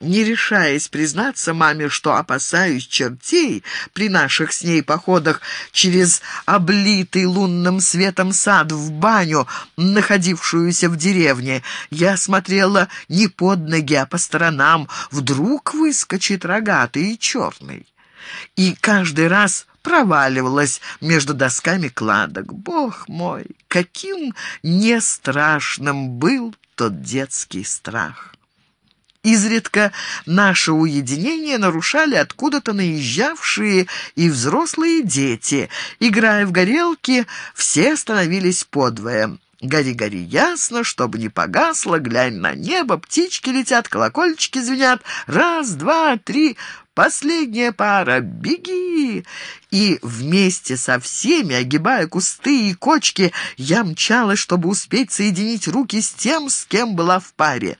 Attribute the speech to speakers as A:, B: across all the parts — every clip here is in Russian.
A: не решаясь признаться маме, что опасаюсь чертей при наших с ней походах через облитый лунным светом сад в баню, находившуюся в деревне. Я смотрела не под ноги, а по сторонам. Вдруг выскочит рогатый и черный. И каждый раз проваливалась между досками кладок. Бог мой, каким не страшным был тот детский страх! Изредка наше уединение нарушали откуда-то наезжавшие и взрослые дети. Играя в горелки, все становились подвое. Гори-гори ясно, чтобы не погасло, глянь на небо, птички летят, колокольчики звенят. Раз, два, три, последняя пара, беги! И вместе со всеми, огибая кусты и кочки, я мчалась, чтобы успеть соединить руки с тем, с кем была в паре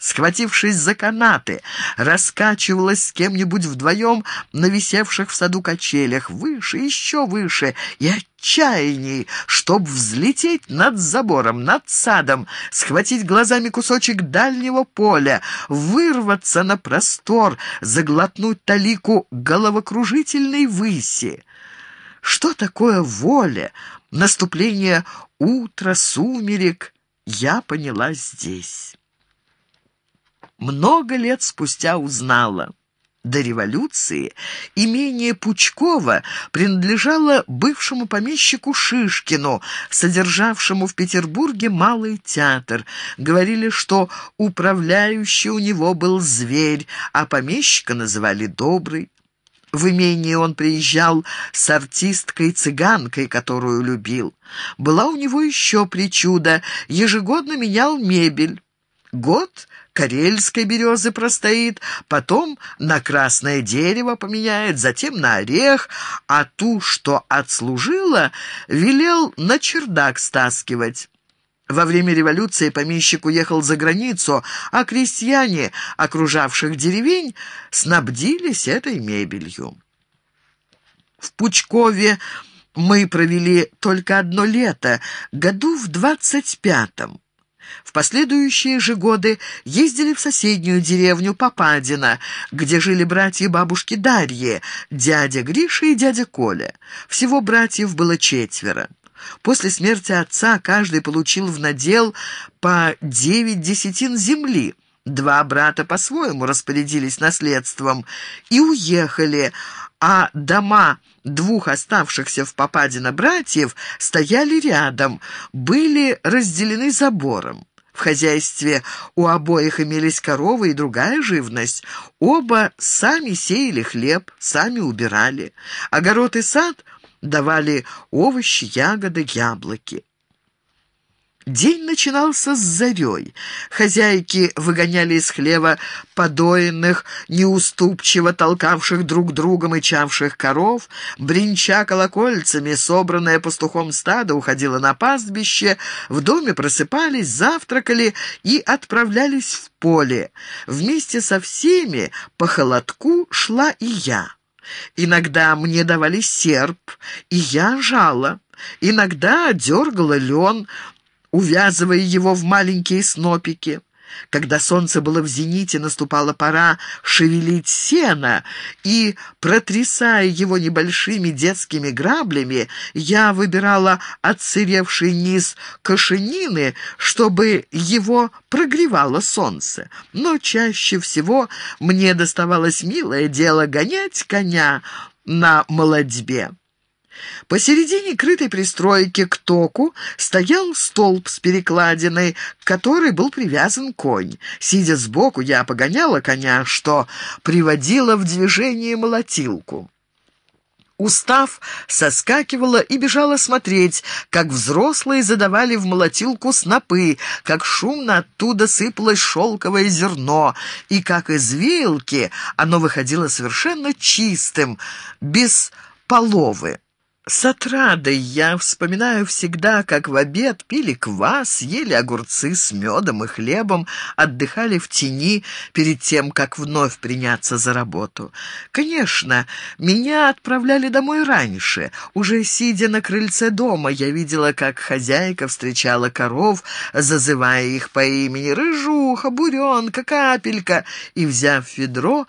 A: схватившись за канаты, раскачивалась с кем-нибудь вдвоем на висевших в саду качелях, выше, еще выше, и отчаяний, чтоб взлететь над забором, над садом, схватить глазами кусочек дальнего поля, вырваться на простор, заглотнуть талику головокружительной выси. Что такое воля, наступление утра, сумерек, я поняла здесь много лет спустя узнала. До революции имение Пучкова принадлежало бывшему помещику Шишкину, содержавшему в Петербурге малый театр. Говорили, что управляющий у него был зверь, а помещика называли добрый. В имение он приезжал с артисткой-цыганкой, которую любил. Была у него еще причуда, ежегодно менял мебель. Год карельской березы простоит, потом на красное дерево поменяет, затем на орех, а ту, что отслужила, велел на чердак стаскивать. Во время революции помещик уехал за границу, а крестьяне, окружавших деревень, снабдились этой мебелью. В Пучкове мы провели только одно лето, году в двадцать пятом. В последующие же годы ездили в соседнюю деревню Попадина, где жили братья бабушки Дарьи, дядя Гриша и дядя Коля. Всего братьев было четверо. После смерти отца каждый получил в надел по девять десятин земли. Два брата по-своему распорядились наследством и уехали, а дома двух оставшихся в Попадино братьев стояли рядом, были разделены забором. В хозяйстве у обоих имелись коровы и другая живность. Оба сами сеяли хлеб, сами убирали. Огород и сад давали овощи, ягоды, яблоки. День начинался с зарей. Хозяйки выгоняли из хлева подоенных, неуступчиво толкавших друг друга мычавших коров. Бринча колокольцами, собранное пастухом стадо, уходило на пастбище. В доме просыпались, завтракали и отправлялись в поле. Вместе со всеми по холодку шла и я. Иногда мне давали серп, и я жала. Иногда дергала лен, увязывая его в маленькие снопики. Когда солнце было в зените, наступала пора шевелить сено, и, протрясая его небольшими детскими граблями, я выбирала отсыревший низ кошенины, чтобы его прогревало солнце. Но чаще всего мне доставалось милое дело гонять коня на молодьбе. Посередине крытой пристройки к току стоял столб с перекладиной, к которой был привязан конь. Сидя сбоку, я погоняла коня, что приводило в движение молотилку. Устав, соскакивала и бежала смотреть, как взрослые задавали в молотилку снопы, как шумно оттуда сыпалось шелковое зерно, и как из вилки оно выходило совершенно чистым, без половы. С отрадой я вспоминаю всегда, как в обед пили квас, ели огурцы с медом и хлебом, отдыхали в тени перед тем, как вновь приняться за работу. Конечно, меня отправляли домой раньше. Уже сидя на крыльце дома, я видела, как хозяйка встречала коров, зазывая их по имени «Рыжуха», «Буренка», «Капелька», и, взяв ведро,